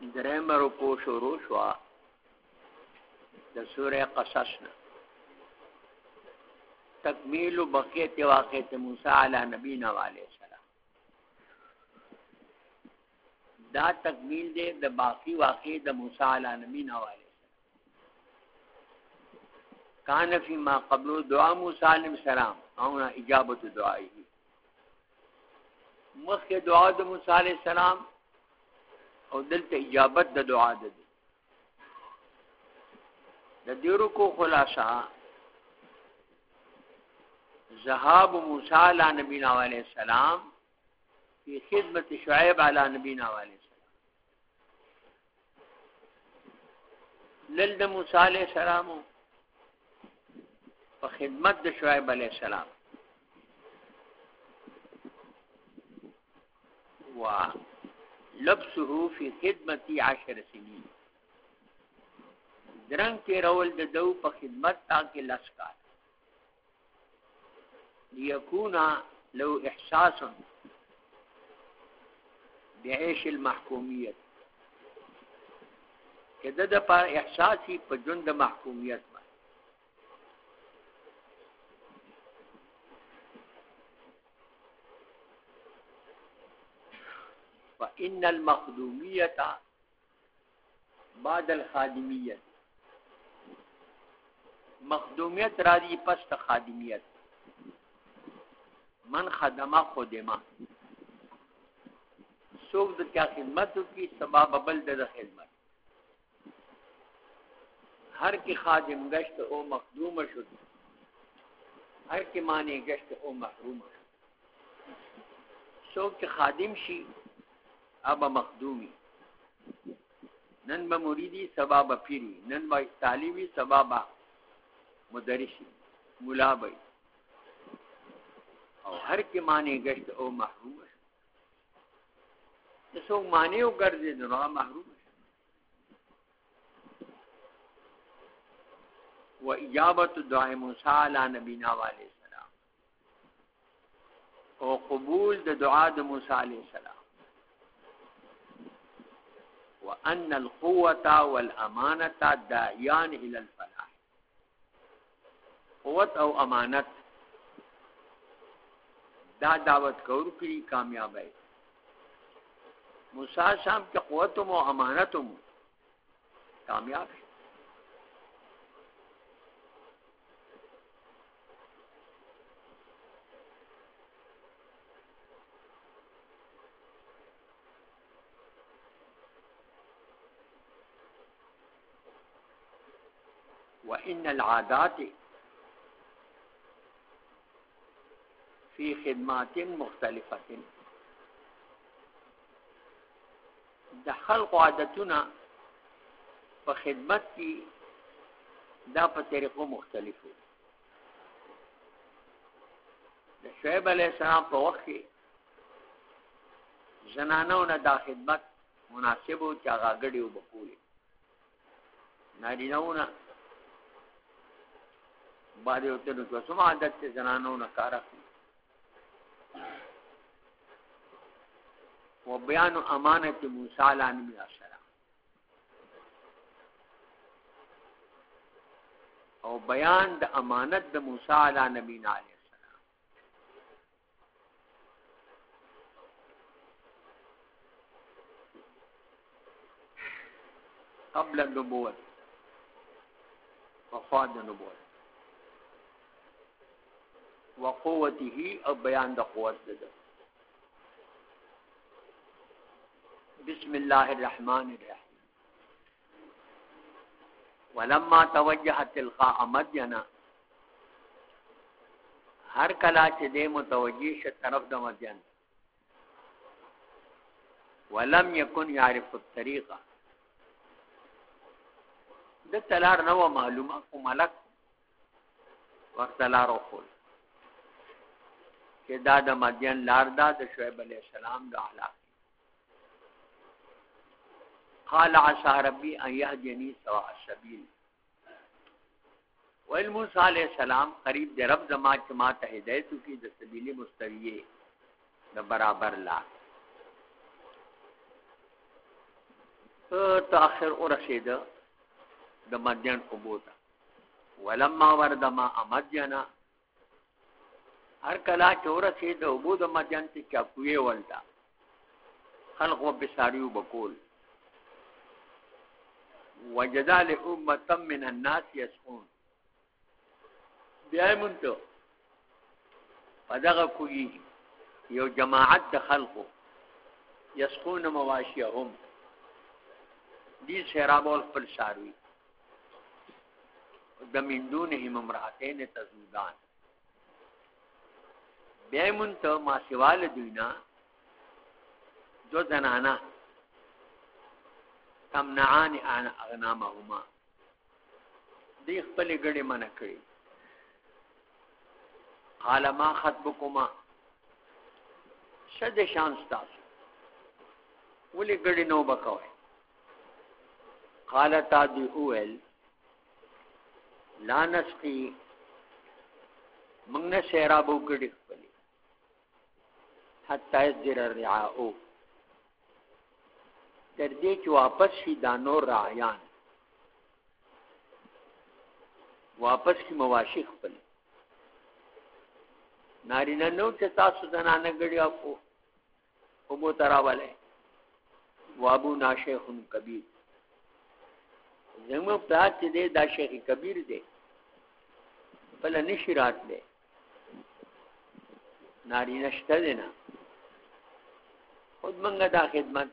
درم رکو شروع شوا د سوره قصص نه تکمیل بقیت واقعت موسی علی نبینا علیہ السلام. دا تکمیل دے د باقی واقع د موسی علی نبینا علیہ السلام. کان فی ما قبل دعا موسی علیہ السلام او اجابت دعائی. مخ دعا د موسی علیہ السلام او دلته اجابت د دعا ده د دیرو کو خلاصہ ذهاب موسی علی نبینا علیہ السلام فی خدمت شعیب علی نبینا علیہ السلام. لل د موسی علیہ السلام په خدمت د شعیب علیہ السلام. وا لبسه فی خدمتی عشر سنین درنګ کې رول د دو په خدمت تا کې لس کال. ليكون لو احساس بعيش المحکومیت. کده د پر احساسي په ژوند محکومیت فإن المخدومية بعد الخادمية مخدومیت راضی پس خادمیت. من خدمه خدمه سوک د کیا خدمت کی سبب بل د خدمت. ہر کی خادم گشت او مخدوم شد. ہر کی معنی گشت او محروم شد. سوک خادم شي ابا مخدومی۔ نن با مریدی، سبا با پیری۔ نن با تعلیمی سبا با مدرسی ملا بای او هر کی معنی گشت، او محروم ہے جسو معنی او گرزی دنو محروم ہے و اجابت دعای موسیٰ علی نبینا علیہ السلام۔ او قبول د دعا د موسی علیہ السلام۔ وان القوه والامانه داعيان الى الفلاح قوت او امانت دا دعوت کور کی کامیاب ہے۔ موسی شام کی قوت و امانت کامیاب ہے وإن العادات في خدمات مختلفة. د خلق عادتنا په خدمت کې دا په طریقو مختلفو. د شعیب علی السلام په وخت کې زنانو نه دا خدمت مناسب او چاغاګړي وبکولي نارینهونه باندې وته نو کوم عادت ته زنانو نه کار و بیان امانت موسی علیه السلام۔ او بیان د امانت د موسی علی نبی علیه السلام۔ قبل النبوت وفاد النبوت۔ وقوته او بیان د قوت ده. بسم الله الرحمن الرحیم. ولما توجه تلقاء مدین، هر کلا چې دې متوجه شه طرف د مدین. ولم يكن يعرف الطريقه د تلار نو معلومه کو ملک وقت لار خپل چې دا د مدین لار دا د شعیب علی السلام د اخلاق قال عسى ربي ان يهديني سواء السبيل ویل موسی علیہ السلام قریب د رب زما چې ما ته هدایت کی د سبیل مستویه د برابر لا۔ ته اخر ورسید د مدین قبوتا ولما ورد ما مدینا هر کلا چورسید او بو د مدین ته چاکوي ولدا. خلق وبساریو بقول وجدا لأمة من الناس يسقون بیا مونته پدغه کوي یو جماعت د خلقو. یسقون مواشیهم. دی سیرابول خپل ساروی. د من دونهم امراتین تزودان. بیا مونته ما سوال دوینا، دو زنانا. تمنعان اغنامهما دی خپل ګړې منع کړی قال ما خطبكما شد شان ستاسو ولی ګړې نو بکوي قال تا دی اول لا نسقي موږ نه سیرابو ګړې حتا يذر الرعاء تر دې چې واپس شي دا نور رايان واپس کی مواشی خپل. نارینه نو چې تاسو زنانه غړي اپو او مو تراواله وابو ناشیخ کبیر. زمو پلات چې دی دا شیخ کبیر دی. بل نشی رات دی نارینه شته دی نه خود منګه دا خدمت۔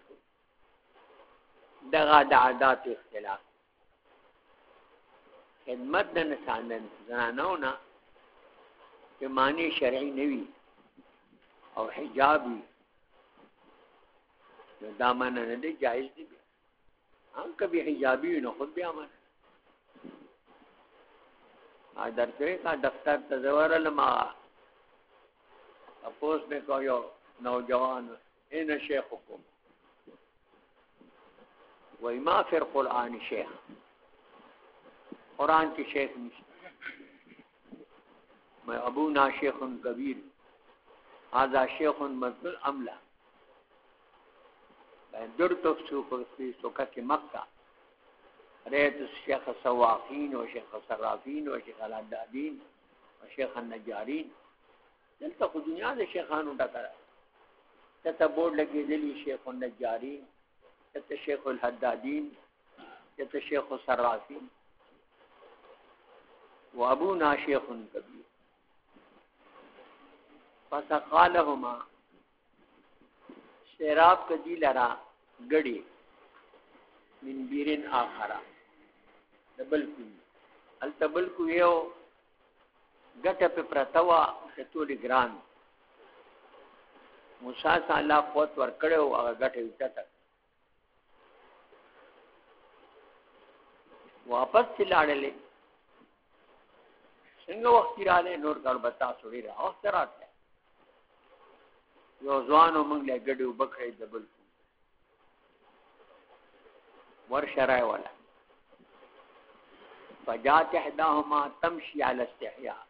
دغه د عادت اختلاف۔ خدمت د نساندن زنانو نه چې معنی شرعي نوي أو حجابي دا معنی نه دی جایز دی هم کبھی حجابی نو خود بیا من ا درته کا دفتر تزور لما اپوس میں کو یو نوجوان ان شیخ حکم وای ما فر قران شیخ قران کی شیخ نشته میں ابو نا شیخ کبیر هذا شیخ مذل املا درت سوق في سوقة مكة رأيت الشيخ السواقين وشيخ الصرافين وشيخ العدادين وشيخ النجارين دلتا خود دنیا دے شیخانو ڈکرا تتا بورڈ لگی دلی شیخ النجارین کہتے شیخ الحدادین کہتے شیخ السرافین و ابو نا شیخ کبیر فسقالهما شراب کدی جی لرا گڑی من بیرن آخرا۔ دبل کوي التبل کو یو ګټه په پرتوا۔ ته ټول ګران موسی صلی الله قوت ور کړو هغه ګټه وټه واپس چلاړلې څنګه وخت رااله نور کار بتا سوري را او سرات یو ځوانو موږ له ګډو بکړې دبل ور شرای ولا فجات احداهما تمشي على استحياء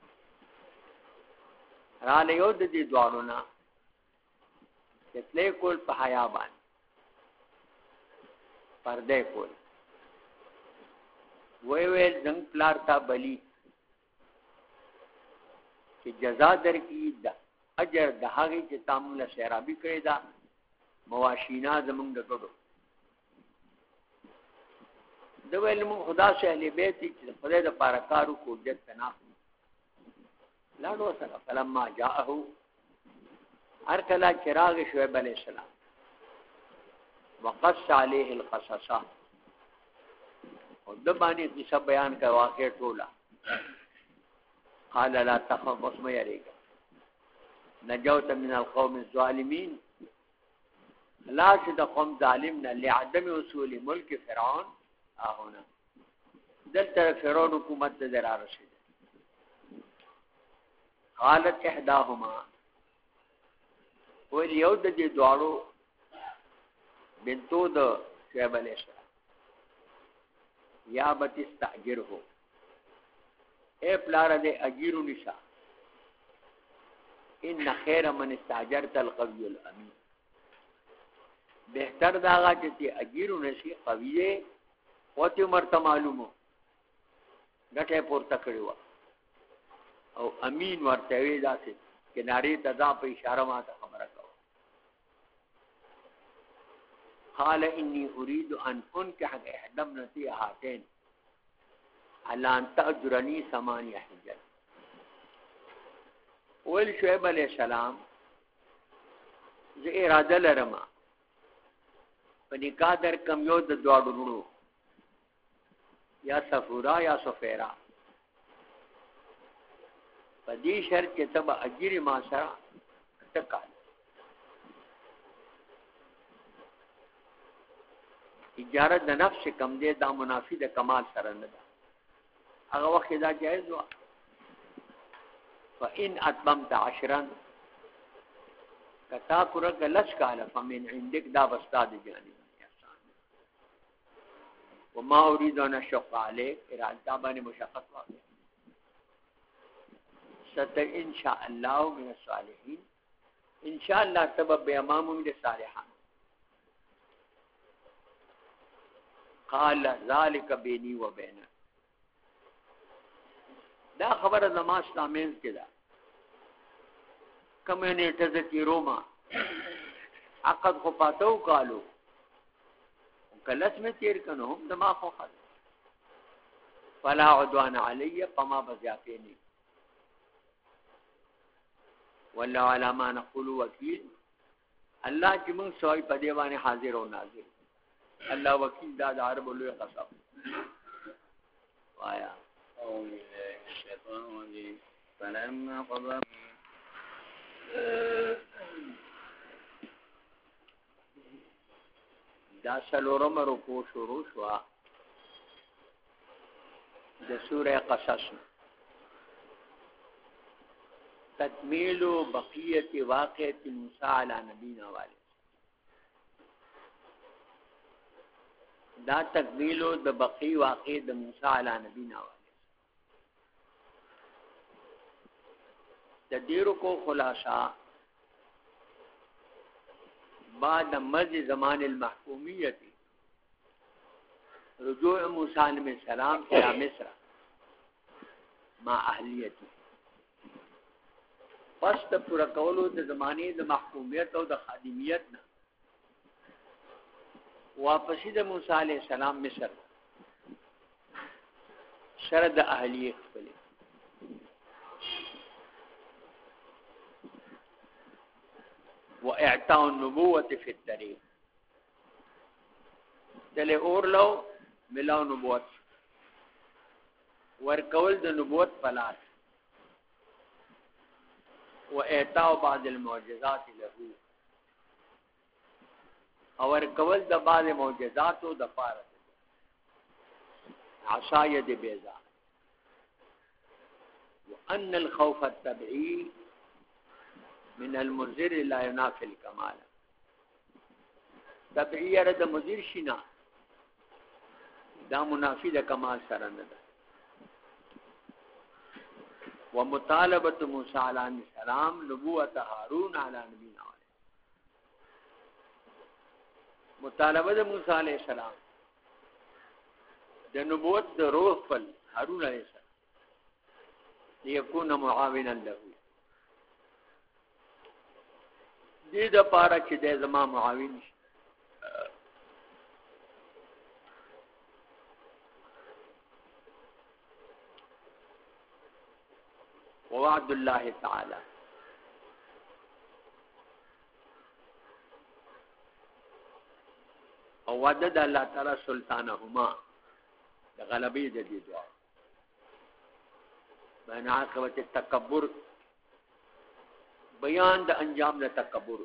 را له یو د دې دوانو نا چې کول په حیا باندې. پرده کول. وی وی زنگ پلار تا بلی. چې جزا در کی دا اجر د هغه چې تاسو له شرابي کړی دا مواشینا زمونږ د ګړو د ویل مو خدا سے اهل بیت چې خدای د پاره کارو کو جت تنا لاړو سره فلما جاءه هر کله چراغ شعیب علیہ السلام. وقص عليه القصص. او د باندې قصه بیان کا واقع ټولا قال، لا تخف اسمه یریګا نجوت من القوم الظالمين لا شد قوم ظالمنا لعدم وصول ملک فرعون. اهونه دلته فرعون حکومت ته درا رسید قالت احداهما. ول یو د دې دواړو بنتو د شعیب علیہ السلام. یا بت استاجر ہو اے پلار دے اجیرو نشا. ان خیر من استاجرت القوی الامین. بهتر دا هغه چې اجیرو نشي قوی دی وته مرته معلومو. غټه پورته کړو او امین ورته وی داسې کناري تدا په اشاره ما ته خبره کوي قال اني اريد ان انكح احدى ابنتي هاتين على ان تاجرني ثمانيه حجج ول شعیب علیہ السلام، زه اراده لرم. په نکاح در کم یو د دواړو یا سفورا یا سفیرا. په دې شرط چې تب اجر ما سره تکال اجاره د نفس کم دی، دا منافی د کمال سره نه ده. هغه وخت دا جایز و فإن أتممت عشرا کتا پورا گلس کالا فمن عندك دا بستاد جانب وما اريد ان اشق عليك ارادہ بنے مشقت واقع. ست ان شاء الله من الصالحين ان شاء الله سبب امام من الصالحين قال ذلك بيني وبينك دا خبر نماز تامین کې دا. کومه نیټه روما. عقد خو پاتو کالو. کلس میں تیر کنو هم دما خو خد فلا عدوان علی پما فما بزیافینی والله على ما نقول وکیل الله چې موږ سوای، په دی باندې حاضر او ناظر. الله وکیل دا د عرب لوی قصب وایا. او الشیطان الرجیم فلما قضى دا سلورم رکو شروع شوا د سوره قصص. تکمیل و بقیت واقعت موسی علی نبینا والے۔ دا تکمیل و د بقی واقع د موسی علی نبینا والے۔ د ډیرو کو خلاصہ، بعد مز زمان المحکومیت، رجوع موسی علیہ السلام الى مصر ما اهلیت پس ته پورا کولو د زمانه د محکومیت او د خادمیت نه. واپسی د موسی علیہ السلام مصر. شرد اهلیت خپل واعطاء النبوه في الطريق دله اور لو ملاو نبوت. ورکول د نبوت پلاس واعطاء بعض المعجزات له. او ورکول د بعض معجزات او د پاره عصايه د بيضاء وان الخوف التبعي من المنذر لا ينافي الكمال تبعیه د مدیر شینا دا منافی د کمال سره نه ده ومطالبه موسی علیه السلام نبوت هارون علی نبینا مطالبه د موسی علیه السلام. د نبوت د روح فل هارون علیه السلام. ليكون معاونا له. دې د پاره چې د زما معاون شي. وعد الله تعالی أو وعده الله تعالی سلطانهما. د غلبې د دې دعا بین عاقبت التکبر بیان د أنجام د تکبر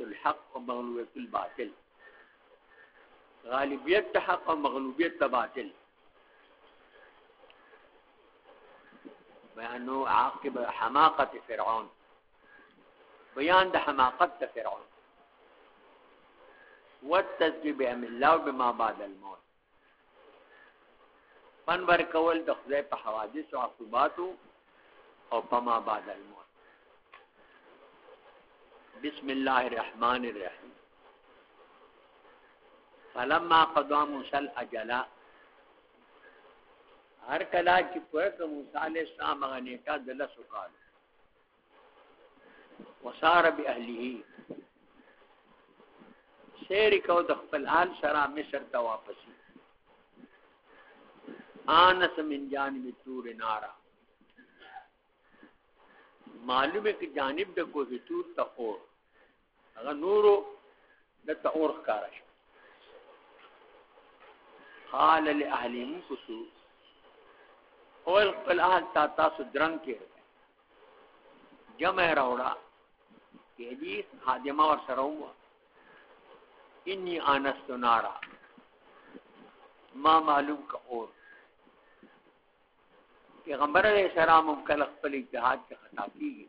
الحق و مغلوبیت الباطل. غالبیت حق و مغلوبیت باطل بأنه عاقب حماقة فرعون. بيان ده حماقة فرعون. والتزجي بأمر الله بما بعد الموت. فنبر كول تخزي خدای په حوادث أو عقوباتو أو ما بعد الموت. بسم الله الرحمن الرحيم. فلما قضى موسى الاجل هر کلا چې پوهه کوم علیہ السلام هغه نیټه دله سوکال وسار باهله سیر کو د خپل حال سره مصر ته واپسی آنس من جانب تور نارا معلوم ہے کہ جانب د کوه تور ته اور. هغه نورو د ته اور ښکارا شو. قال لاهلهم كسو اول خپل اهل تا تاسو درنګ کې جمع راوړه کې دې خادمه ور سره وو انی انست نارا۔ ما معلوم کا اور۔ پیغمبر علیہ السلام کل خپل اجتهاد کې خطا کیږي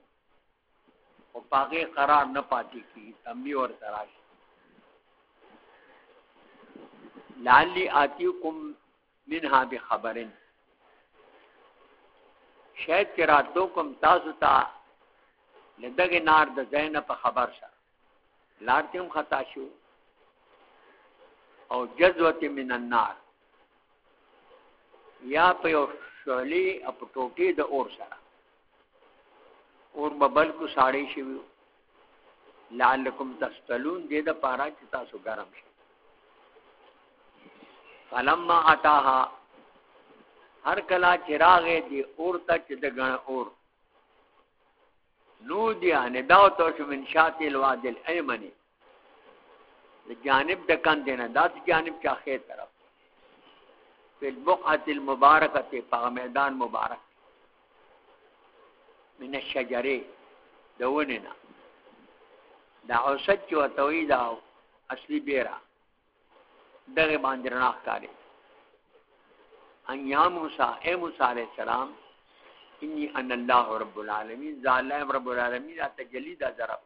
او پاګه قرار نه پاتې کی تمبي اور تراش لعلی آتیکم منها بخبرن۔ شاید چې راتلو کوم تاسو ته لدغه نار د زینب په خبر سره لار تیم خطا شو. او جذوه من النار. یا په یو شعلی اپ ټوټي د اور سره. اور ببل کو ساړی شي لعلکم تستلون دې د پارا چې تاسو ګرم شي فلما اتاها هر کلا چراغ دی اور تا چې د غن اور. نو دی ان داو تو شو من شات الواد الایمنی. د جانب د کان دینه د جانب چا خیر طرف په البقعه المبارکه په میدان مبارک. من الشجره دوننا دا اوسط چې وتوی دا اصلي بیره. دغه باندې رڼا ښکاري ان یا موسی، اے موسی علیہ السلام، انی ان اللہ رب العالمین ظالم رب العالمین تجلی دا ضرب.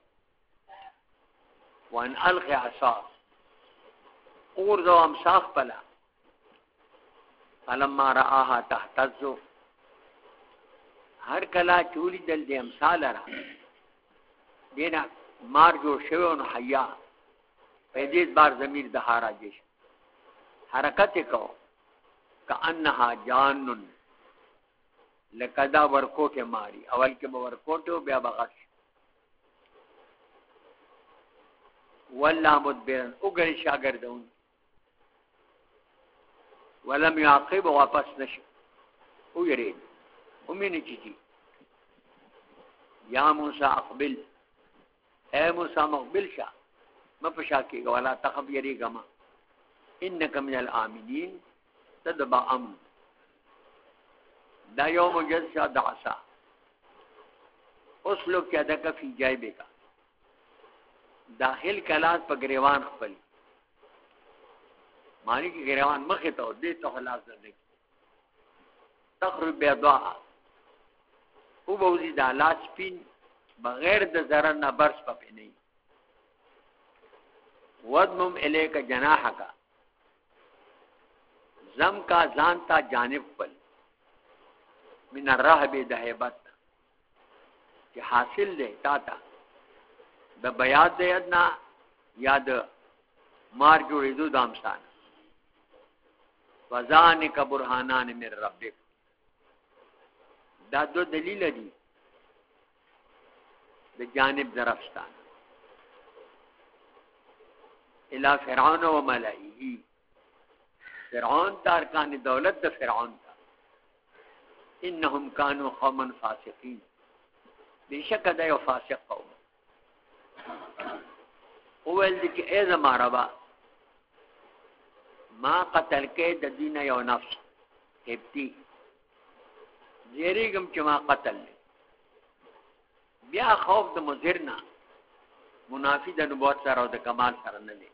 وان القی عصا. اور دو امساخ پلا. فلما رآها تحتزو هر کلا چولی دل دی امثال را دینا مار جو شوون حیا پیدیز بار زمیر دہارا جیش. حرکت کو کانها جانن لکدا ورکوټه ماری، اول کې به ورکوټه بیا بغش ولا مدبرن وګړي شاګردون ولم يعقب واپس نشو۔ او يريد ومن چیزی یا موسی اقبل، اے موسی مقبل شا، مپشا کی ولا تخب یری گما انک من الامنین تدبا ام دا یوم جلسہ دعسا اس لوگ کیا دکا فی جائبے کا. داخل کلاس پا گریوان خپل. مانی کی گریوان مخی تو دے تو خلاص نہ دیکھ. تخرب بیدعا او بوزی دا لاس پین بغیر د ضرر نه برس پپې نه ودمم الیک جناحک زم کا ځان زانتا جانب پل۔ من الرهب د چې حاصل دی تا تا۔ د بیاد دی ادنا یاد مار جوړېدو دامستان وزانک برهانان من ربک۔ دا دو دلیل دي د جانب درفستان الى فرعون و ملائه فرعون تا ارکان دولت د فرعون تا. انهم كانوا قوما فاسقين بشک دا یو فاسق قوم. اول دي کې اې زما ربا، ما قتل کې د دین یو نفس هبتی زیریګم چې ما قتل بیا خوف د مزرنا منافی د نبوت سره او د کمال سره نه دی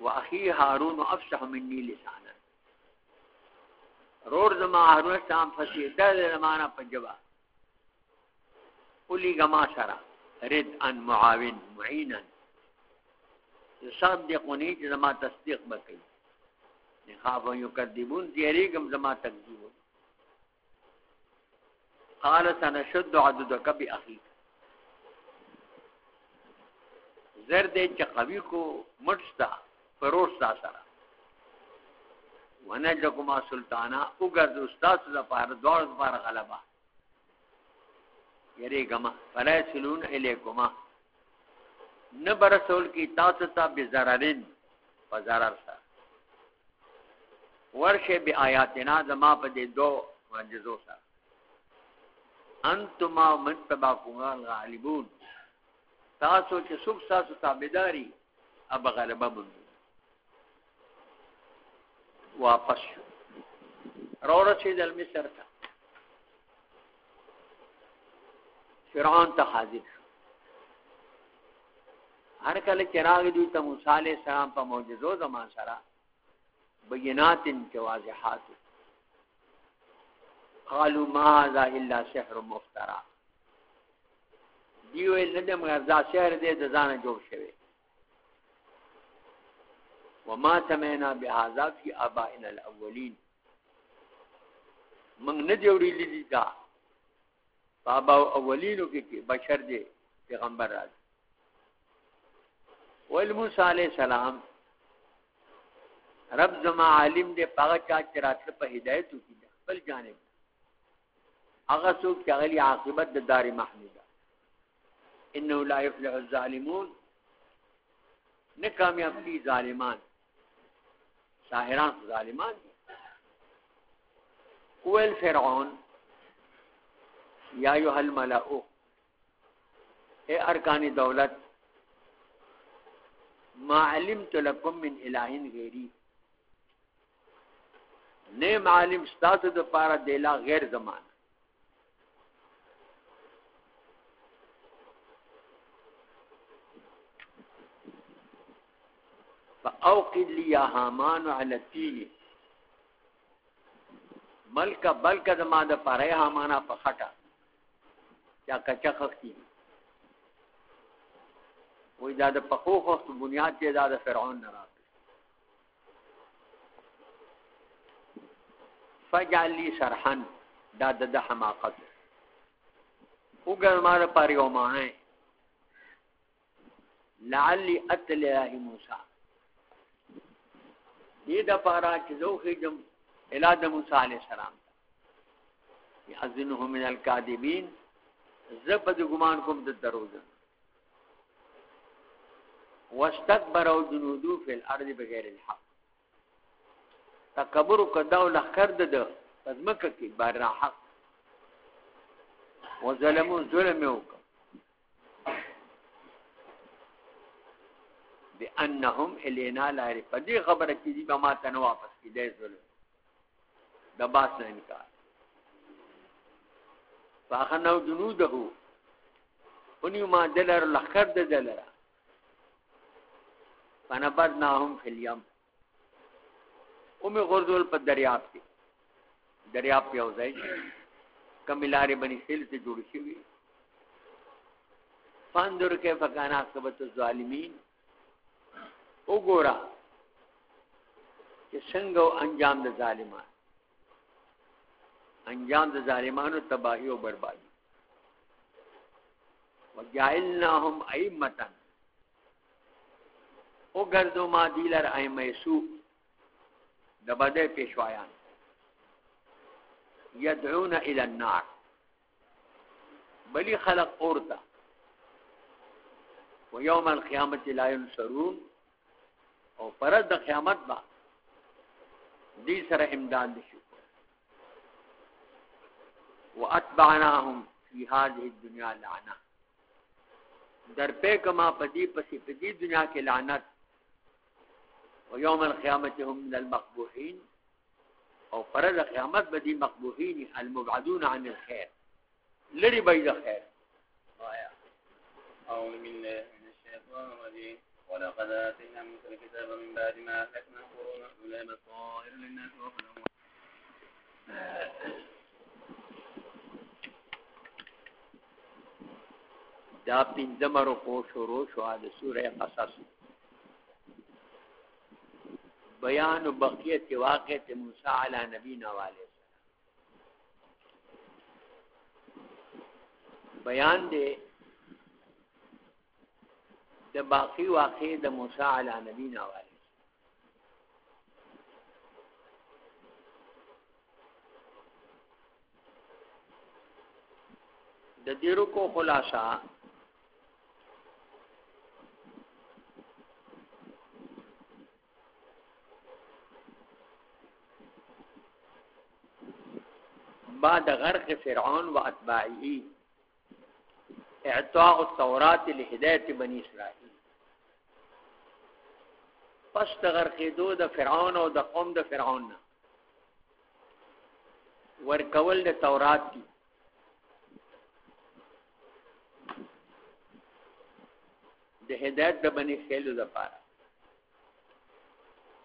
واخي هارون افصح مني لسانا. رور زما هارون سام فسی د زمانہ پنجبا قلی گما سرا. رد ان معاون، معینا. صدقونی چې زما تصدیق وکړي نخاف یو کذبون دیریګم زما تکذیب قال سنشد عددك باخيك زرد چقوی کو مٹستا پروستا سرا ونجکما سلطانا اگر استاد دا پار، دوار دا پار غلبا. یری گما فلا سلون الیکما نبرسول کی تاسو تاستا بزررین فزرر سا ورشه بی آیاتنا زما پا دی دو معجزو سا انتما من تباکوها الغالبون تاسو چې څوک تاسو تابعداري اب غلبه مونږ واپس شو۔ روړه چې دل مصر ته فرعون ته حاضر شو۔ هر کله چې راغی دوی ته موسی عليه السلام په معجزو زمان سره بینات کې واضحات۔ قالوا ما هذا الا سحر مفترى دیو نه د مغزا شهر دې د ځان جوړ شوی وما سمعنا بهذا في ابائنا الاولين من نه جوړی لیدی دا. بابا اولینو کې بشر دې پیغمبر راځي ول موسی علیہ السلام، رب زما عالم دې پاغه چا چې راتله په هدایت کې خپل جانب هغه څوک چې غلی عاقبت د دار محموده انه لا يفلح الظالمون. نه کامیاب دي ظالمان. ساحران ظالمان دي اول فرعون، یا ایها الملأ اے ارکان دولت، ما علمت لكم من اله غیری۔ نیم معلم ستاسو د پاره دیلا غیر زمان فاوقد لي يا هامان على التين ملک بلک زما د پاره هامانا په خټه. یا کچا خختی وې دا د پخو وخت بنیاد چې دا د فرعون نه راځي فجعل لي سرحن دا د حماقت. وګر ما د پاره یو معنی لعلی اتل موسی دې د پاره چې زه خېجم اله د موسی عليه السلام یحزنه من الکاذبین زبد ګمان کوم د دروځن واستكبروا جنودو فی الارض بغیر الحق۔ تکبر کداو لخر د پزمکه کې بار حق۔ وظلموا ظلم وک بانهم الینا لا پدې خبره کې دي ما ته واپس کې دې ظلم. د باس نه انکار فاخنو جنوده. اونې ما دلر لخر د دلره فنبذناهم فی الیم اومه غرزول په دریاب کې دریاب په اوځي کملارې بني سیل ته جوړ شي فاندر کې فکانا عاقبت الظالمین. وګورا چې څنګه انجام د ظالمان. انجام د ظالمانو تباہی او بربادی. وجعلناهم ائمه او گردو ما دیلر ائمه سو د بده پیشوایان. يدعون الى النار. بلی خلق اورتا. ويوم القيامه لا ينصرون او پرد د قیامت با. دی سره امداد نشو واتبعناهم في هذه الدنيا لعنه در په کما پدی پسی پدی دنیا کې لعنت. ويوم القيامه هم من المقبوحين او فرض قیامت بدی مقبوحین المبعدون عن الخير لری بيد خیر. آیا. اعوذ بالله من الشيطان الرجيم ولقد آتينا موسى الكتاب من بعد ما أهلكنا قرونا أولى بصائر للناس وهدى دا پنځم رکو شروع شو د سوره قصص. بیان بقیت واقعت موسی علی نبینا والے بیان دے د باقی واقع د موسی علی نبینا والی د دیرو کو خلاصہ. بعد غرق فرعون و اتباعه اعطاء التورات لهدایت بنی اسرائیل پس د غرقېدو د فرعون او د قوم د فرعون نه. ورکول د تورات دي. د هدایت د بنی اسرائیل لپاره.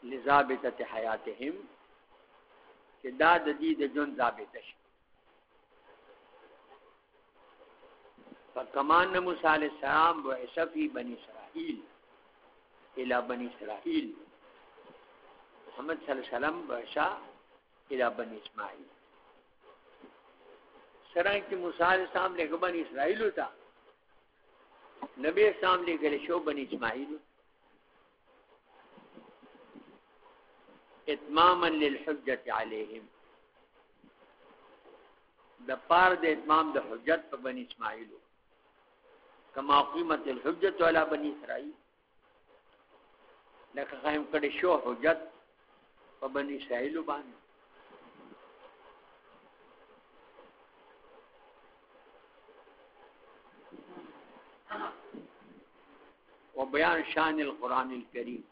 لذابطه حیاتهم چې دا د دې د جون ضابطه شي. فکمان موسی علیہ السلام و عصفی بنی اسرائیل الى بنی اسرائیل محمد صلی اللہ علیہ وسلم و عشا الى بنی اسماعیل سرنگ کی موسی علیہ السلام لے بنی اسرائیل ہوتا. نبی اسلام لے گلے شو بنی اسماعیل. اتماما للحجت علیہم. د پار د اتمام د حجت په بنی اسماعیل کما قیمت الحجت علی بنی اسرائیل. لکه قائم کړي شو حجت په بنی اسرائیل باندې. و بیان شان القرآن الكریم.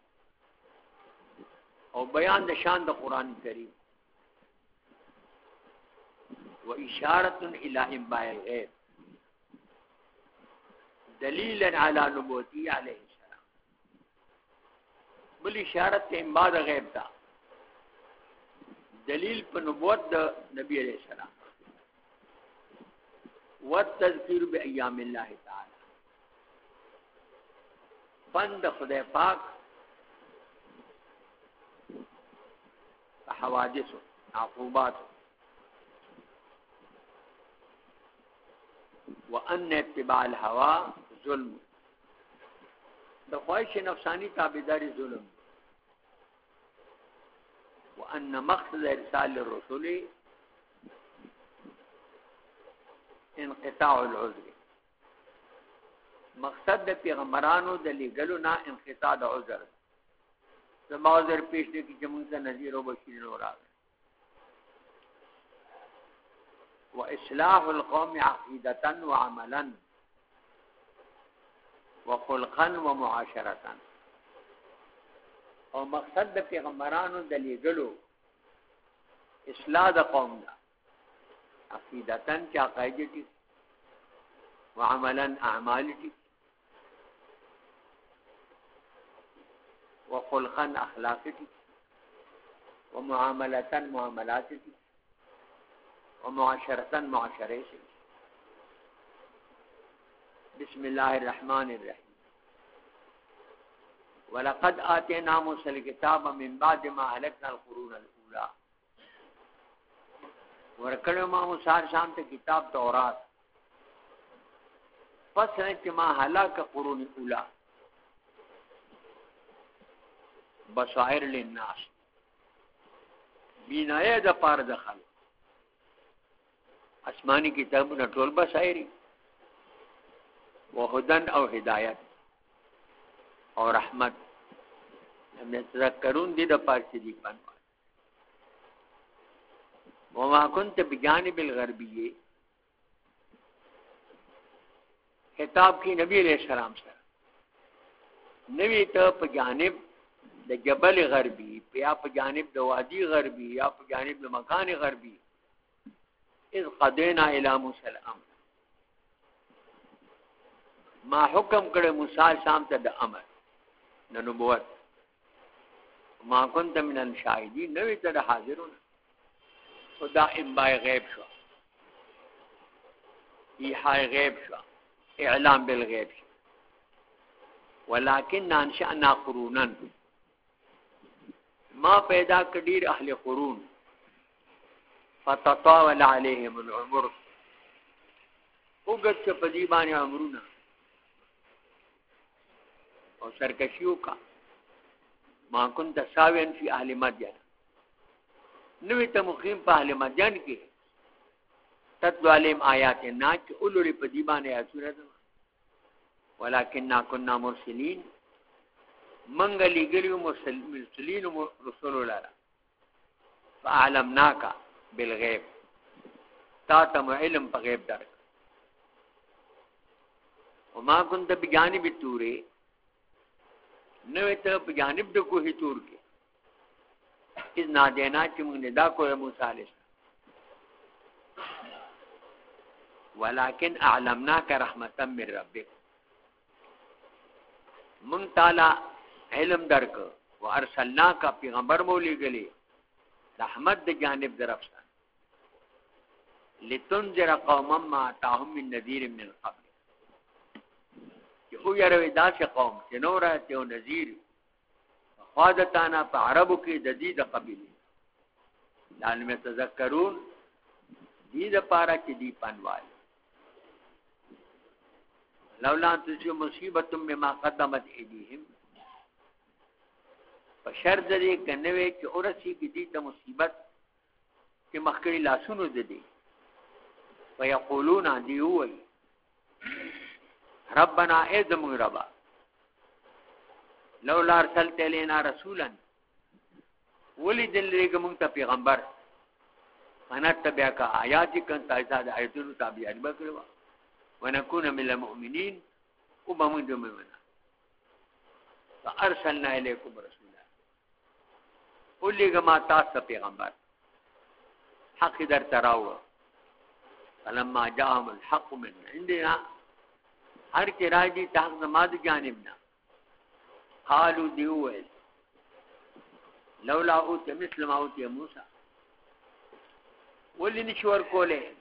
او بیان د شان د قرآن کریم. و اشارت الى انباء الغیب. دلیلا علی نبوتی علیہ بل اشارت ته بعد غیب دا. دلیل په نبوت د نبی علیہ السلام. والتذکیر بایام الله تعالی. فند خدای پاک حوادث عقوبات وان اتباع الهوى ظلم. د خواهش نفسانی تابعداري ظلم. وأن مقصد إرسال الرسل انقطاع العذر. مقصد د پیغمبرانو د لګلو نه انقطاع د عذر. زما عذر پیش دي چې موږ ته نذیر أو بشیر نور راغلی واصلاح القوم عقیدة وعملا وخلقا ومعاشرتا او مقصد د پیغمبرانو د لیدلو. اصلاح د قوم دا عقیدتن چې عقاید دي. وعملا اعمال دي. وخلقا اخلاق دي. ومعاملتا معاملات دي. ومعاشرتا معاشره دي. بسم الله الرحمن الرحیم. ولقد آتینا موسی الكتاب من بعد ما هلكنا القرون الاولى ورکړو ما موسی شام ته کتاب تورات۔ پس چې ما هلاک قرون الاولى بصائر للناس۔ بینایه د پار دخل آسمانی کتابونه ټول بصائری۔ وهدن او هدایت او رحمت۔ هم تذکرون دي د پارسی دي پن وما كنت بجانب الغربیه خطاب کی نبی علیہ السلام سره نوی ته په جانب د جبل غربی، یا په جانب د وادي غربی، یا په جانب د مکان غربی۔ اذ قدینا الى موسی الامر۔ ما حکم کړه موسی شام ته د امر۔ د نبوت ما كنت من الشاهدين نوې ته د حاضرون. خدا انبای غیب شو. ایحای غیب شو. اعلام بالغیب شو. ولكن انشأنا قرونا ما پیدا کډیر اهل قرون. فتطاول عليهم العمر. وګت په دې باندې عمرونه. او سرکشیو کا ما كنت ساويا في اهل مدين نوې ته مقیم په اهل مدین کې. تتلو علیم آیات نا چې اولوري په دی باندې آیاتونه ده. ولكننا كنا مرسلين منګ لګلیو مرسلین رسول الله فعلمناک بالغیب. تا ته علم په غیب درک. وما كنت بجانب التوري نو ته په جانب د کوه تور کې اذ نادینا چې موږ ندا کوه موسی علیه ولكن اعلمناك رحمتا من ربك من تعالی علم درک و ارسلناک پیغمبر مولی گلی۔ رحمت د جانب درفسان لتنذر قوما ما تاهم من نذير من قبل۔ چې او یروي داسې قوم چې نو راته او نذیر. خواجتانا په عربو کې د دې د قبيله لعل مې تذکرون دې د پاره چې دی پنوال لولا ان تجو مصیبت مما قدمت ایدیهم په شر دې کنوي چې اورسي کې دې ته مصیبت چې مخکړي لاسونو دې ويقولون دی وای ربنا اے زمون ربا لولا ارسلت لینا رسولا. ولی دل ریګ مونږ ته پیغمبر. أنا تبع کا آیات کن تا د آیتونو تابع ان بکروا ونكون من المؤمنين وبمن دمنا فارسلنا اليكم رسولا. ولي ما تاسو پیغمبر. حق در تراو فلما جاءهم الحق من عندنا هر کې راځي تاسو زماد جانب نه قالو دیول لولا اوت مثل ما اوت موسی۔ ولې نشور کوله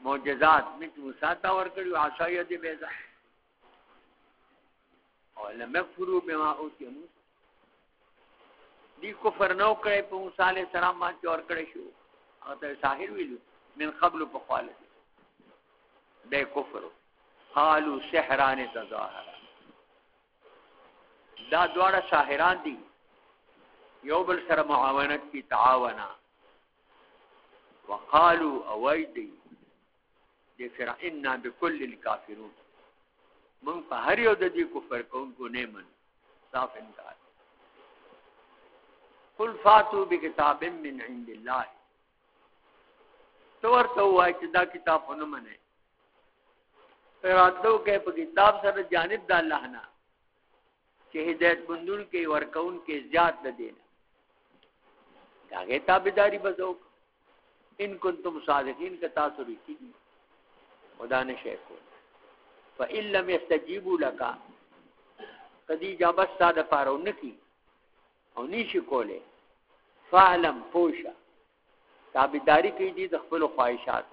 معجزات مثل موسی تا ور کړو عصایه دې بیزا۔ او لم يكفروا بما اوت موسی۔ دی کفر نو کړي په موسی عليه السلام باندې ور کړی شو۔ او ته ساحر ویلو، من قبل په خالد به کفر قالو سحران تظاهر دا دواړه ساحران دي یو بل سره معاونت کی تعاونا. وقالو اویدی. دی فرعنا بكل الكافرون من په هر یو د دې کفر کوونکو نه من. صاف انکار. قل فاتو بکتاب من عند الله تو ورته وای چې دا کتاب کتابونه منه راتلو کې په کتاب سره جانب د الله نه چې هدایت بندون کې ورکون کې زیات ده دین هغه تابعداري بزو ان کنتم صادقین کا تاسو ریتی خدا نے شیخ کو۔ فإن لم يستجيبوا لك قدی جابت ساده پارو نکی۔ او نیشی کوله فعلم پوشا۔ تابعداری کوي جی دي د خپل خواهشات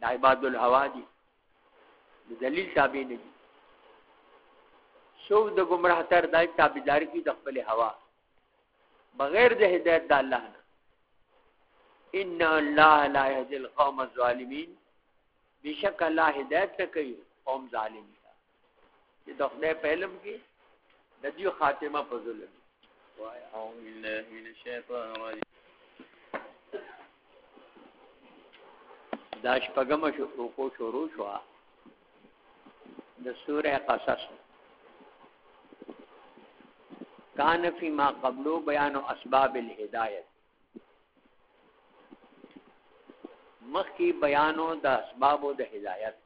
د عباد الهوا دي دلیل تابع نه دي. شو د گمراه تر دای تابعداري کی د خپل هوا. بغیر د هدایت د الله نه. ان الله لا يهدي القوم الظالمين. بشک الله هدایت کوي قوم ظالم چې د خدای په علم کې د دې خاتمه په ظلم. وایا اعوذ بالله من الشیطان الرجیم. دا شو کو شروع شو د سوره قصص. کان فی ما قبلو بیان اسباب الهدایت مخی بیانو د اسباب د هدایت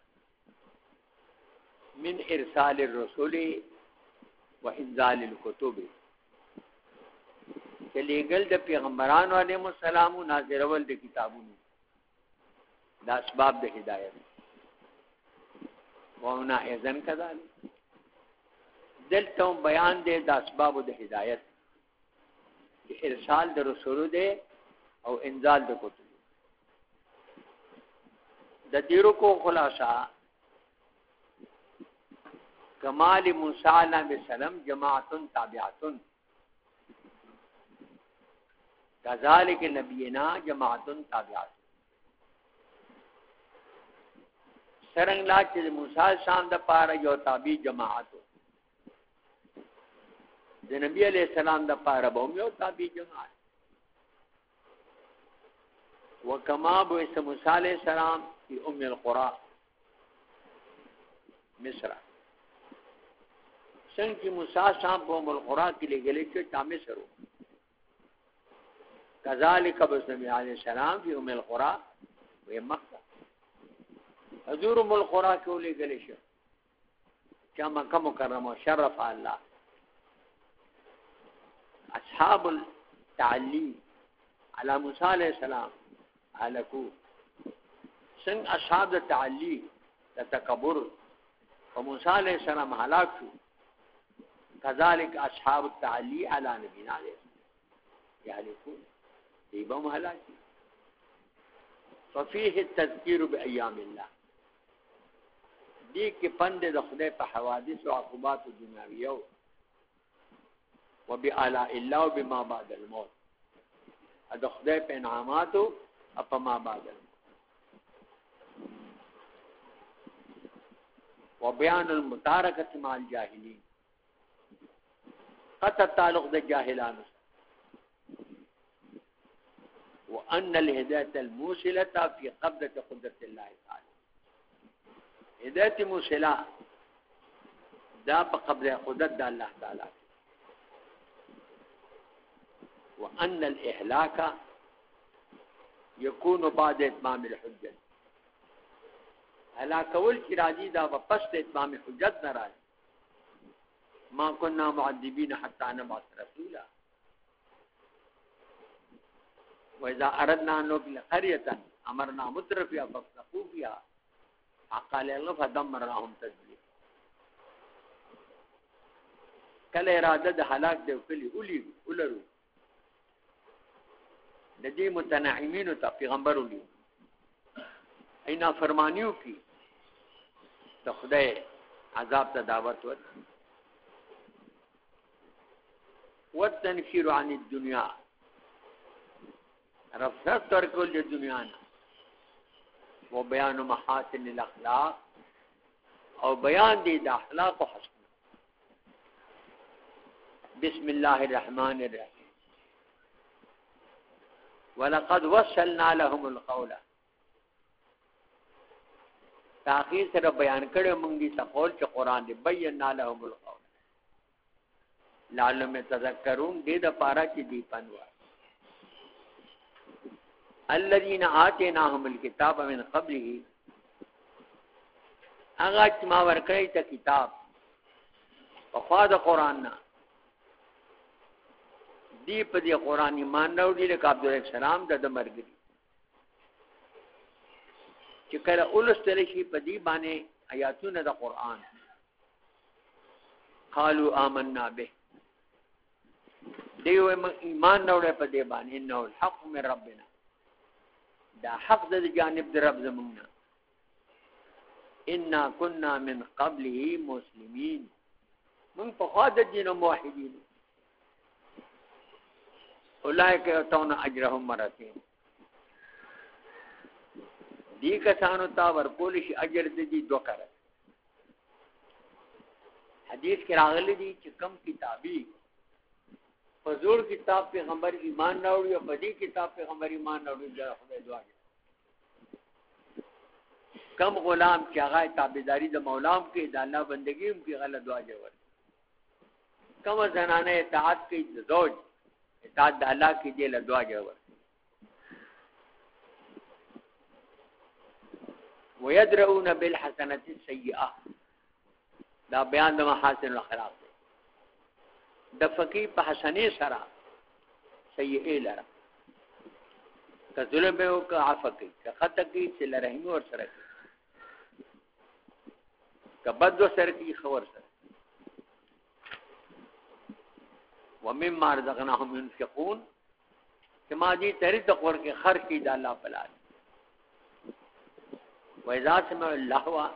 من ارسال الرسول و انزال الكتب چلیګل د پیغمبرانو علیهم السلام نازل د کتابونو. د اسباب د هدایت وهنا اذن كذلك دلته بیان دے د اسباب د هدایت د ارسال د رسول دے او انزال د کتب. د دیرو کو خلاصہ کمال موسی علیہ السلام جماعت تابعات کذالک نبینا جماعت تابعات سرنګ لا چې موسی شان د پاره یو تابع جماعت د نبی علیہ السلام د پاره به یو تابع جماعت۔ وکما بو اس موسی علیہ السلام فی ام القرى مصر۔ څنګه چې موسی صاحب په ام القرى کې لګلې چې تامه سره کذالک بس نبی علیہ السلام فی ام القرى و مکه حضور ام القرى کې لګلې شو. چې مکه مکرمه شرف الله اصحاب التعلی علی موسی علیہ السلام علکو سنگ اصحاب التعلی تکبر و موسی علیہ السلام هلاك شو كذلك اصحاب التعلی علی نبینا علیہ السلام. یعلکون دیبم هلاکی ففیه التذکیر بایام الله دی کې پند د خدای په حوادث أو عقوبات دنیاویو. وبآلاء الله وبما بعد الموت. ادا خدای په انعاماتو اپا ما بعد وبيان المتارکه مع الجاهلين قطع تعلق د جاهلانو وان الهدايه الموصله في قبضه قدرت الله تعالى هدايه موصله دا په قبضه قدرت د الله تعالی. وأن الإهلاك يكون بعد إتمام الحجة. هلاك ول کی راضی دا پس إتمام حجت نه راځي ما كنا معذبين حتى نبعث رسولا. وإذا أردنا أن نبل قرية أمرنا مترفيا ففسقوا فيها. قال الله فدمرناهم تدبيرا کله إرادة د هلاک دی کلی اولی ولرو د دې متنعمینو ته پیغمبر ولي اینا فرمانیو کی ته خدای عذاب ته دعوت ور وتنفير عن الدنيا. رفض ترکول د دنیا نه و بیان محاسن الاخلاق او بیان دی د اخلاق او حسن۔ بسم الله الرحمن الرحیم۔ ولقد وصلنا لهم القول۔ تاخیر سره بیان کړو موږ دي تقول چې قران دی بینا لهم القول۔ لعلهم تذکرون دې د پارا چې دی پنوا الذين آتيناهم الكتاب من قبله. هغه چې ما ورکړی ته کتاب په خوا د قران نه. دی په دې قران ایمان راوړي له عبد السلام د مرګري. چې کله اولستل شي په دې باندې آیاتونه د قران قالوا آمنا به. دیو ایمان راوړي په دې باندې انه الحق من ربنا دا حق د جانب د رب زمونږ ان كنا من قبله مسلمين. من فقاد الدين موحدين اولائک یتون اجرهم مرتين دی کسانو تا ورکول شي اجر دې دو کړ حدیث کې راغلی دی چې کم کتابي فزور کتاب پیغمبر ایمان راوړي او بدی کتاب پیغمبر ایمان راوړي دا خدای دعا کوي کم غلام چې هغه تابعداري د مولام کې د الله بندګي هم کې غلط دعا جوړ کم زنانه اطاعت کوي د زوج، اطاعت د الله کې دی له دعا جوړ ويدرؤون بالحسنه السيئه دا بیان د محاسن الاخلاق د فقيه په حسنه سره. سيئه لره. که ظلم به او که عفو کوي. که خطا کوي چې لرحم ور سره کوي. که بد سره کوي خبر سره ومما رزقناهم ينفقون. کما دي رزق ورکه خرج کی د الله په لار. و اذا سمع اللهو،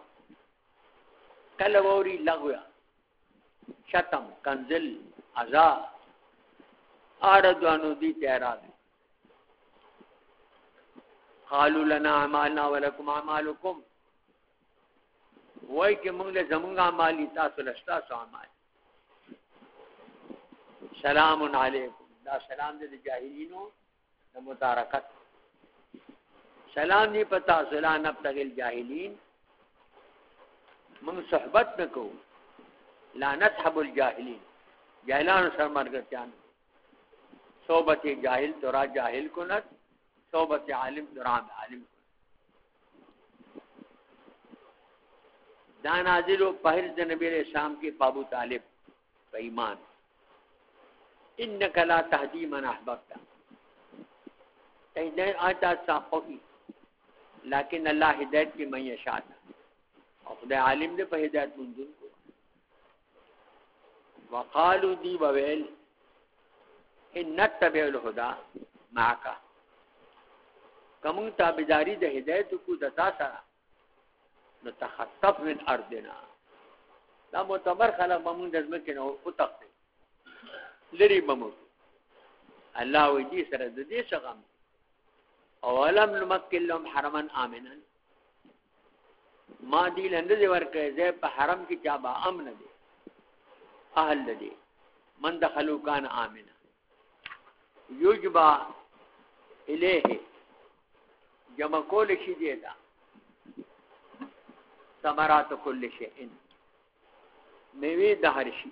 کله ووري لغوا شتم، کنزل ازا اردوانو دي تیراد قالوا لنا اعمالنا ولكم اعمالكم وای کې موږ له زمونږه اعمال تاسو لستا سو اعمال سلام علیکم۔ دا سلام دے جاہلینو دا متارکت۔ سلام دی پتا سلام نبتغی الجاہلین من صحبت نکو لا نتحب الجاہلین جاہلان سر مرگتیان صحبت جاہل ترا جاہل کنت صحبت عالم ترا عالم کنت دا نازل و پہل نبی علیہ السلام کے پابو طالب ایمان۔ انکا لا تهدی من احببتا۔ تهدین آتا ساقوی لیکن اللہ ہدایت کی من یشاتا اور خدا عالم دے پہ ہدایت منزل وقالو دی بویل ان نتبع الہدا معاکا کمون تابداری دے ہدایت کو دتا سارا نتخطف من ارضنا دا معتبر خلق بمون دزمکن او تخت لری بمو الله وی دې سره د دې څنګه او علم لمکل لهم حرما امنا ما دی لند دې ورکه زه په حرم کې چا با امن دي اهل دي من دخلوا كان امنا یوجبا الیه جمع کول شي دی دا۔ ثمرات کل شیء میوه د هر شي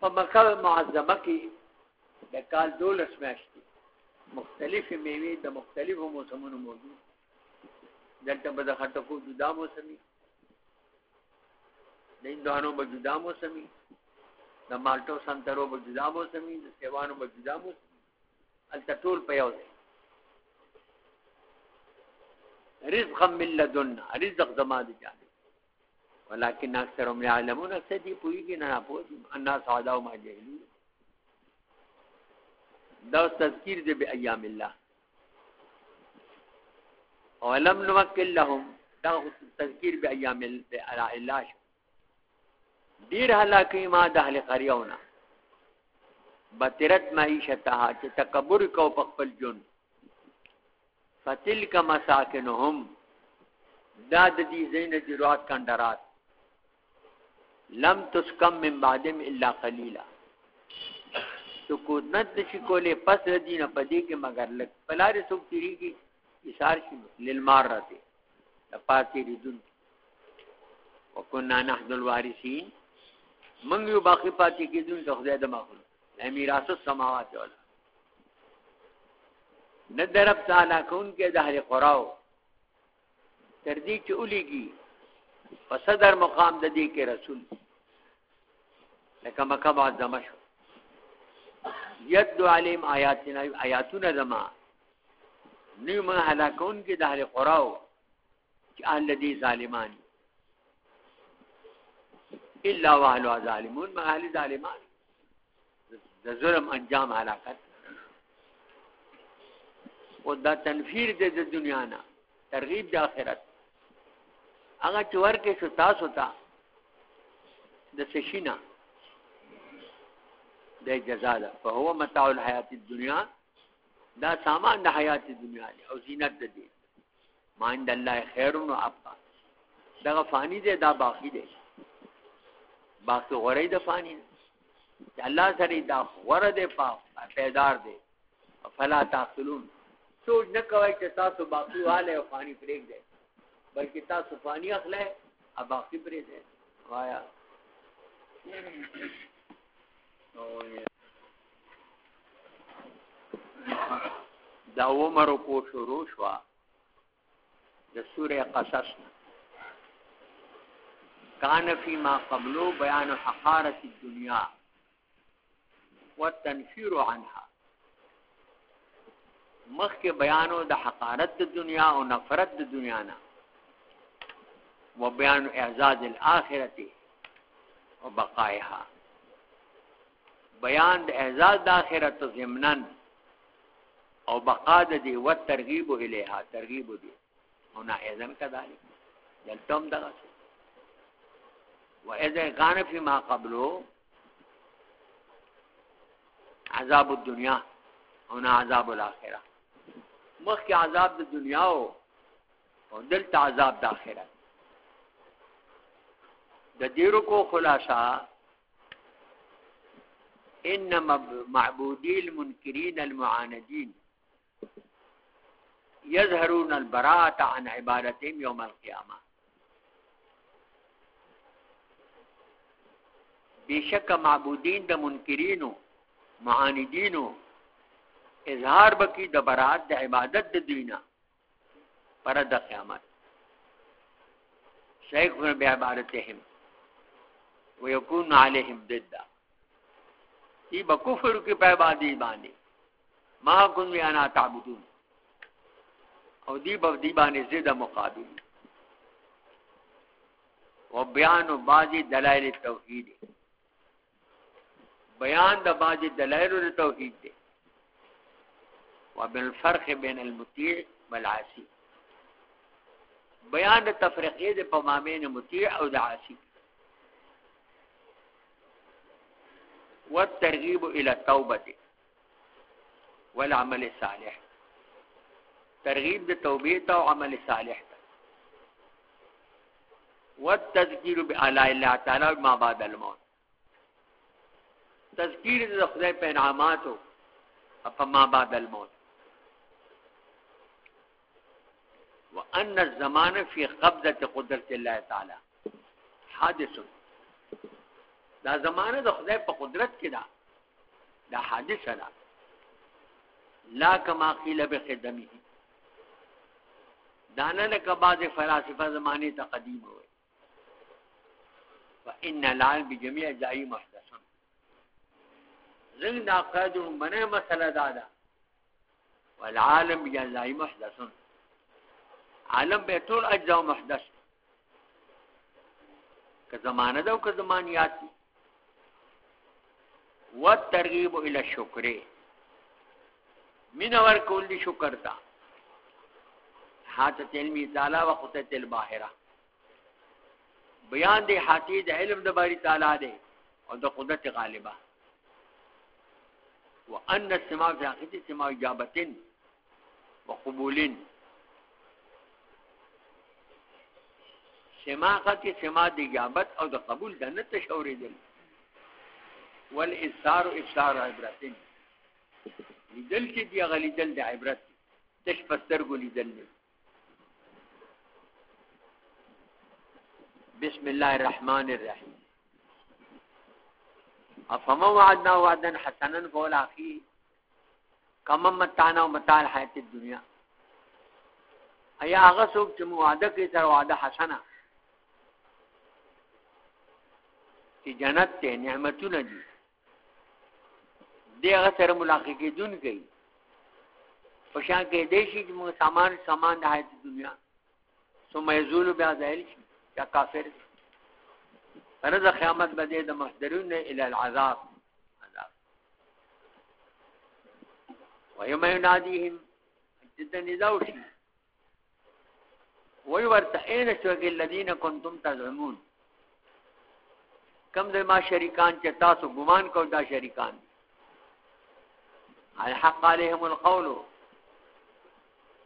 په مکه معظمه کې د کال دولس میاشتې مختلف میوه د مختلفو موسمونو موجود۔ دلته به د خټکو جدا موسمي د اندوانو به جدا موسمي د مالټو سنترو به جدا موسمي د سیوانو به جدا موسمي الته ټول په یو ځای رزق من لدنا رزق زما دي جان ولكن اکثرهم يعلمون سدي پويږي نه پوي الناس عادوا ما جهلوا دا تذکیر دې به ایام الله ولم نوکل لهم دا تذکیر به ایام الله ډیر هلاکی ما د اهل قريهونه بترت معیشتها چې تکبر کو په خپل جون فتلک مساکنهم دا د دې زین جرات کندرات. لم تسکم من بعدم الا قلیلا. سکوت سکونت نشی کولے پس د دین پدی کے مگر لگ. پلار سوک تیری کی اشار شی للمار رہتے لپاتی ردن وکننا نحن الوارثین منگیو باقی پاتی کی دن تو خدای دماغ امیراس السماوات والا ندرب تعالی کون کے دہر قراو تر تردی چولی کی فصدر مقام ددی کے رسول. لکه مکه معظمه شو. ید علیم آیاتنا آیاتنا زما نیو من هلاکون کې د اهل قراو چې اهل دي ظالمان إلا واهل ظالمون ما أهل ظالمان. د ظلم أنجام هلاکت أو دا تنفیر د دنیا نه ترغیب د آخرت. هغه چې ورکه شو تاسو ته د سشینا. د جزا ده فهو متاع الحیات الدنیا. دا سامان د حیات دنیا دی. أو زینت دی. ما عند الله خیر و ابقا. دا فانی دی دا باقی دی باقی غری د فانی دی الله سره دا غره دی پا پیدار دی. فلا تاخلون سوچ نه کوي چې تاسو باقی والے او فانی پرېګ دی بلکې تاسو فانی اخله ا باقی پرې دی وایا. دا عمر کو شروع شوا د سوره قصص کان فی ما قبلو بیان حقارت الدنیا والتنفیر عنها. مخ کے بیانو د حقارت د دنیا او نفرت د دنیا نا. و بیان اعزاز الاخرت و بقائها. بیان د اعزاز د اخرت ضمنن او بقا د دی و ترغیب الیها، ترغیب دی. او هنا اذن كذلك دلتم دغه و اذا كان في ما قبله عذاب الدنيا هنا عذاب الآخرة. مخکې عذاب أو دلته عذاب دیرو کو خلاصہ ان معبودی المنکرین المعاندین. یظہرون البراءت عن عبادتهم یوم القیامہ بیشک معبودین د منکرینو، معاندینو، اظہار بکی د برات، د عبادت د دینا پر د قیامت۔ شیخ بی عبادتهم ویکون علیہم ضدہ۔ تی بکفر کی پیبادی باندې ما کن انا تعبدون۔ او دی به دی باندې زید مقابل۔ و بیان بعضی دلائل توحید۔ بیان د بعضی دلائل توحید دی و بالفرق بین المطیع والعاصی بیان د تفریقې د پمامین مطیع أو د عاصی والترغيب إلى التوبة والعمل الصالح. ترغیب د توبې أو عمل صالح ته والتذکیر بعلی الله تعالی ما بعد الموت. تذکیر د خدای په انعامات او ما بعد الموت. وان الزمان في قبضه قدرت الله تعالی حادث. دا زمانه د خدای په قدرت کې ده دا حادثه ده لا کما قیل بقدمه دانا لکه بعض فلاسفه زمانه ته قدیم وي وان العالم بجميع جاي محدث زنگ دا قادر منه مسله دادا. والعالم بجزاء محدث. عالم به ټول اجزاء محدث. که زمانه ده او که زمانیات دي والترغيب الى الشكر من کول دی شکر تا. حاتت علمی تعالی و خطت الباہرہ بیان دی حاتی دی علم دی باری تعالی دی اور دی قدرت غالبہ. وان السماع فی حقیقت سماع اجابت و قبول سماع خطی سماع دی اجابت اور دی قبول دنت شوری دل. والإثار إثار عبرت لیدل چې دی غلی دل د عبرت. تش پستر ګو لیدل بسم الله الرحمن الرحیم. افما وعدنا وعدا حسنا فول اخي کما متانا ومتاع الحیات الدنیا. ایا هغه څوک چې وعده کوي تر وعده حسنه. چې جنت ته نعمتونه دي. دی هغه سره ملاقات کیدون کوي په شان کې دی شي چې موږ سامان سامان د حیات دنیا ثم یزول بیا ځایل شي. یا کافر فرض قیامت بده د محضرون إلى العذاب. عذاب ويوم يناديهم جدا نداو شي وی ورته شوګ الذين كنتم تزعمون. کم د ما شریکان چې تاسو ګمان کو دا شریکان عليهم القول.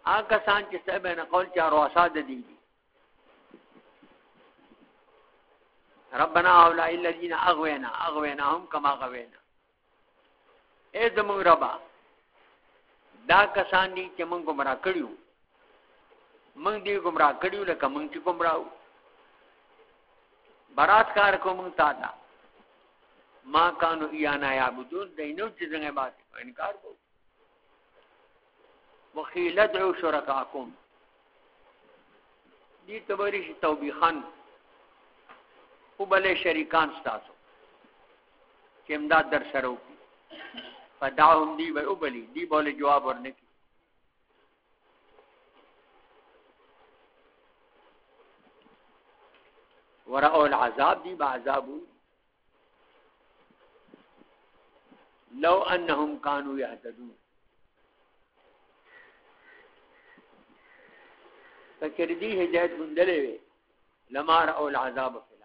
آگا سان چې سبه نه قول چا رواسا د دي ربنا اولا الذين اغوينا اغويناهم كما غوينا اے زمون ربا دا کسان دي چې مونږ گمراه کړیو. مونږ دې گمراه کړیو لکه مونږ چې گمراهو. برات کار کوم تا تا ما کانو ایانا یعبدون دینو چې څنګه بات انکار کو وخیل ادعو شرکاکم. دی تبری توبیخان او بلے شریکان ستاسو چې امداد در سره وکړي فدعهم دی به او بلی دی بوله جواب ورنکي ورأو العذاب، دی با عذابو لو انهم كانوا يهتدون فکر دی ہدایت گندلے وے، لما رأو العذاب فی۔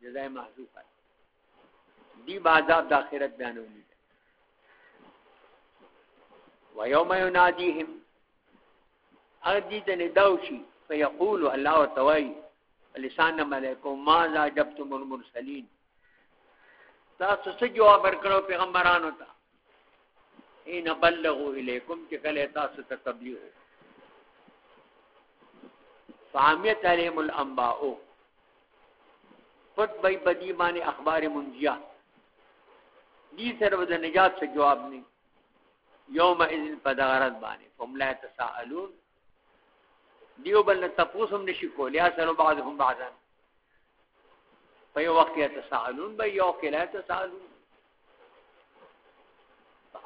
جزائے محضوف ہے۔ دی بعذاب دا آخرت بیانونی ہے ویوم ینادیہم اردیت جی ندوشی فیقول اللہ و توائی، لسان ملکو ماذا جبتم المرسلین تاسو څه جواب ورکړو پیغمبرانو ته ان بلغوا الیکم چې کله تاسو ته تبلیغ فامیت علیهم الانباء پټ بای بدی باندې اخبار منجیا دي سره د نجات څخه جواب نه یوم اذن پدغرت باندې هم لا تساءلون دیو بل تپوسم نشي کول، یا سره بعضهم بعضا۔ په یو وخت کې تساءلون به یو کې لا تساءلون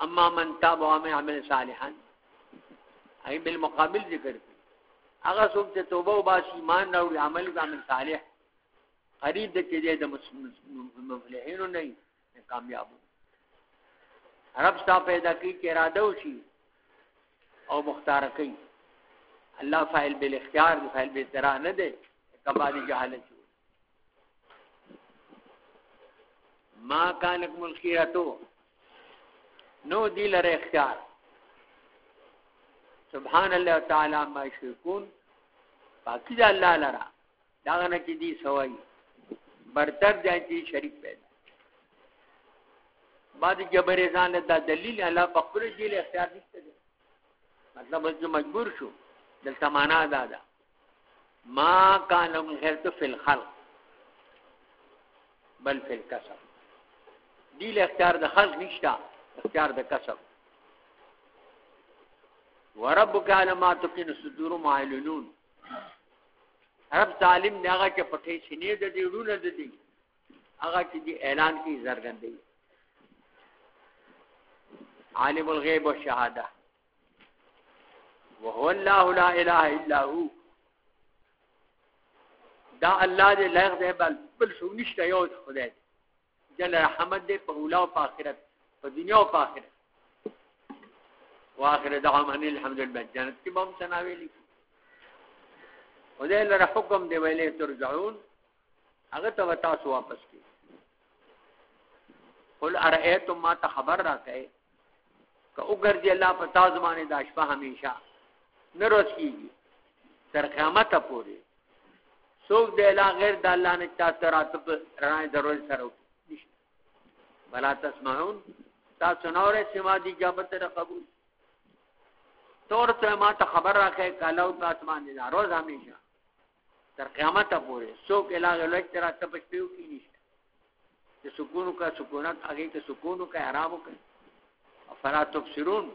اما من تاب وعمل عمل صالحا ای بالمقابل ذکر هغه څوک چې توبه او باش ایمان راوړي عمل عمل صالح۔ قریب د کې د مفلحین نه کامیاب رب ستا پیدا کی چې اراده وشي او مختار کوي الله فاعل بالاختیار دی فاعل بالاختراع نه دی کبا دی جهالت ما کان لكم الخيرتو نو دی لره اختیار۔ سبحان الله تعالی ما یشركون باقی دا الله لرا۔ دا نه چې دی سوای برتر دی چې شریک پیدا بعد جبر ځان دا دلیل الله په خپل جیل اختیار نشته مطلب چې مجبور شو دلته معنا دا ده ما کان لهم خیرت فی الخلق، بل فی الکسب۔ دی له اختیار د خلق نشتا، اختیار د کسب۔ وربک علم ما تقین صدور معلنون رب تعلیم دی هغه چې پټې سینې د دې ورونه د دې هغه چې جی اعلان کی زرګندې عالم الغیب والشهاده وهو الله لا اله الا هو دا الله دې لایق دی بل بل شو نشته یو خدای جل رحمت دې په اوله او په آخرت په دنیا او په آخرت۔ واخر دعوانا الحمد لله جنت کې بم سناوي لیکي خدای لره حکم دی ویلې ترجعون. هغه ته تاسو واپس کی قل ارئیتم ما ته خبر راکې که وګرځي الله په تاسو باندې د اشفا همیشه. نه روز کیږي. تر قیامت پورې. څوک د اله غیر د الله نه چا سره ته رڼا ضرور سره نشته. بلا تسمعون. تاسو نور سما دي اجابت را قبول. تور ته ما ته خبر راکې کالو تاسو باندې روز همیشه. تر قیامت پورې. څوک اله غیر تر ته پښتیو کی نشته. چې سکون کا سکونت هغه کې سکون کا آرام وکړي افلا تبصرون.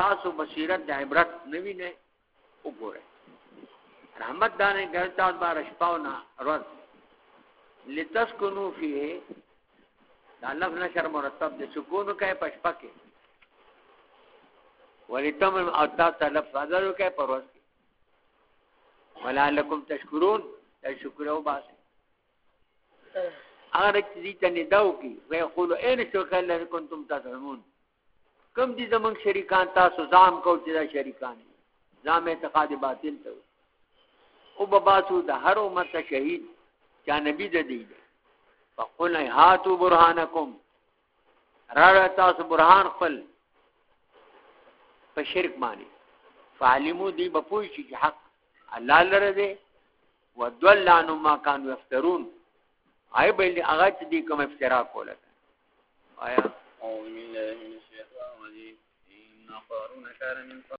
تاسو بصیرت د عبرت نوی نه وګوره رحمت دانه ګر تاسو بار شپاونا روز لتسكنوا فيه دا لفظ نشر مرتب د سکون کا کوي پشپکه ولتم او تاسو لفظ ادا کوي پروز ولعلکم تشکرون شکر او باسه اگر چې دې ته نداو کی وي قولوا اين شرکا الذين كنتم تزعمون. کم دي زمون شریکان تاسو ځام کو چې دا شریکان ځام اعتقاد باطل ته او بباسو د هر امت شهید، چا نبی د دی. فقل هاتو برهانکم. را تاسو برهان خپل. په شرک باندې. فعلمو دی بپوي چې حق الله لره دی ودل عنهم ما كانوا يفترون آئی بل هغه چې دی کوم افترا کوله آیا؟ أعوذ بالله من الشيطان الرجيم إن قارون كان من